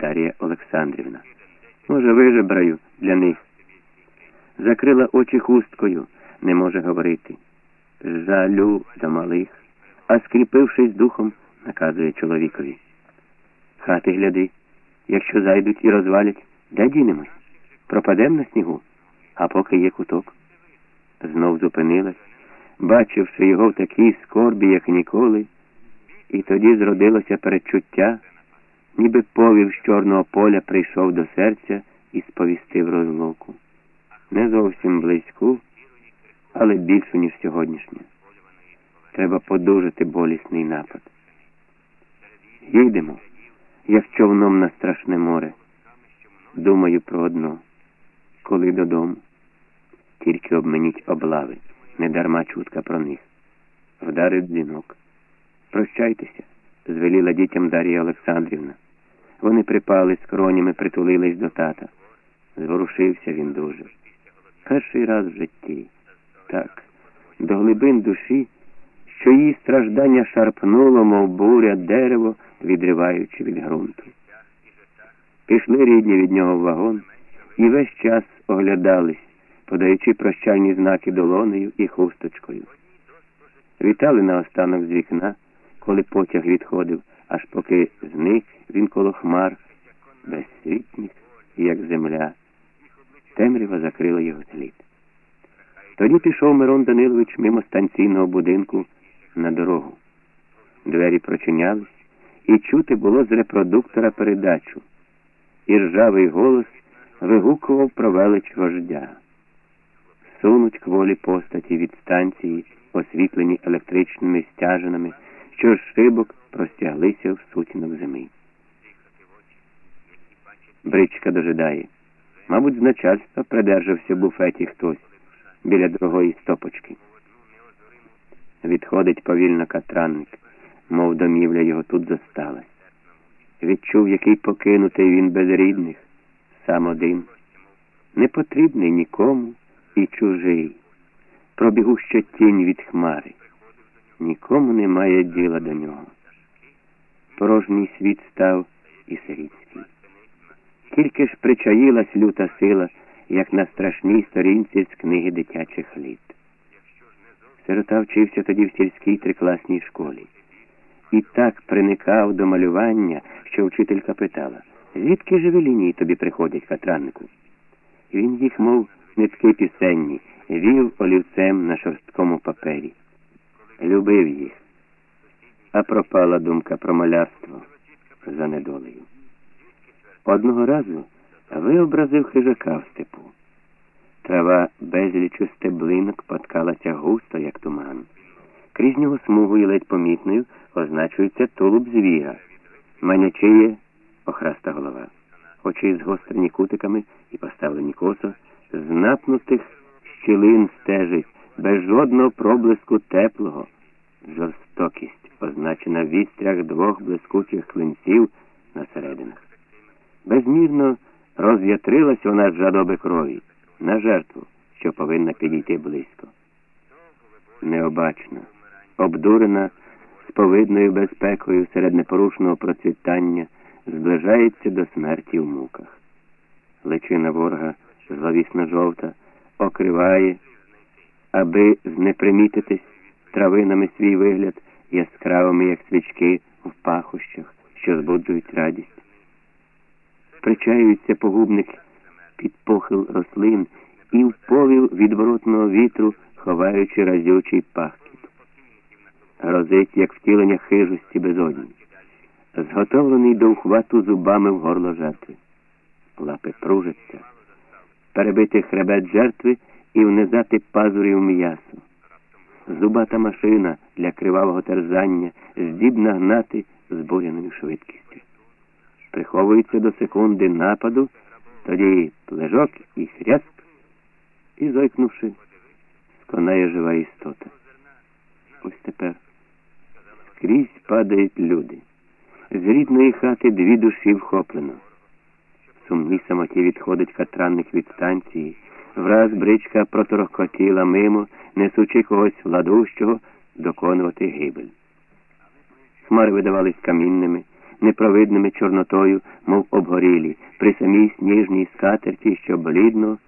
Дар'я Олександрівна. Може, вижебраю для них. Закрила очі хусткою, не може говорити. Жалю до малих, а скріпившись духом, наказує чоловікові. Хати гляди, якщо зайдуть і розвалять, де дінемось? Пропадем на снігу, а поки є куток. Знов зупинилась, бачивши його в такій скорбі, як ніколи, і тоді зродилося передчуття, ніби повів з чорного поля прийшов до серця і сповістив розлуку. Не зовсім близьку, але більшу, ніж сьогоднішня. Треба подужати болісний напад. Їдемо, як човном на страшне море. Думаю про одно. Коли додому. Тільки обменіть облави, не дарма чутка про них. Вдарив дзвінок. Прощайтеся, звеліла дітям Дар'я Олександрівна. Вони припали скронями, притулились до тата. Зворушився він дуже. Перший раз в житті. Так, до глибин душі, що її страждання шарпнуло, мов буря, дерево, відриваючи від ґрунту. Пішли рідні від нього в вагон і весь час оглядались, подаючи прощальні знаки долонею і хусточкою. Вітали наостанок з вікна, коли потяг відходив, аж поки зник він коло хмар, безсвітник, як земля. Темрява закрила його слід. Тоді пішов Мирон Данилович мимо станційного будинку на дорогу. Двері прочинялись, і чути було з репродуктора передачу. І ржавий голос вигукував про велич вождя. Сунуть кволі постаті від станції, освітлені електричними стяжинами, що з шибок простяглися в сутінок зими. Бричка дожидає. Мабуть, з начальства придержався в буфеті хтось біля другої стопочки. Відходить повільно катранник, мов домівля його тут зосталась. Відчув, який покинутий він без рідних, сам один, непотрібний нікому і чужий. Пробігу ще тінь від хмари. Нікому немає діла до нього. Порожній світ став і сирітський. Тільки ж причаїлась люта сила, як на страшній сторінці з книги дитячих літ. Сирота вчився тоді в сільській трикласній школі. І так приникав до малювання, що вчителька питала, звідки живі лінії тобі приходять, Катраннику? Він їх, мов нитки пісенні, вів олівцем на шорсткому папері. Любив їх, а пропала думка про малярство за недолею. Одного разу виобразив хижака в степу. Трава безлічу стеблинок поткалася густо, як туман. Крізь нього смугою ледь помітною означується тулуб звіра, манячиє охраста голова, очі згострені кутиками і поставлені косо, з напнутих щілин стежить, без жодного проблиску теплого, жорстокість, означена в вістрях двох блискучих клинців на серединах. Безмірно роз'ятрилась вона з жадоби крові на жертву, що повинна підійти близько. Необачна, обдурена, з повидною безпекою серед непорушного процвітання, зближається до смерті в муках. Личина ворога, зловісно жовта, окриває, аби знепримітитись травинами свій вигляд яскравими, як свічки в пахощах, що збуджують радість. Причаюється погубник під похил рослин і в повів відворотного вітру, ховаючи разючий пахкіт. Грозить, як втілення хижості безодні, зготовлений до ухвату зубами в горло жертви. Лапи пружаться, перебити хребет жертви і внизати пазурів м'ясо. Зубата машина для кривавого терзання здібна гнати збуряною швидкістю. Приховується до секунди нападу, тоді плежок і хряск, і, зойкнувши, сконає жива істота. Ось тепер скрізь падають люди. З рідної хати дві душі вхоплено. В сумній самоті відходить катранник від станції, враз бричка проторохкотіла мимо, несучи когось владущого доконувати гибель. Хмари видавались камінними, непровидними чорнотою, мов обгорілі, при самій сніжній скатерті, що блідно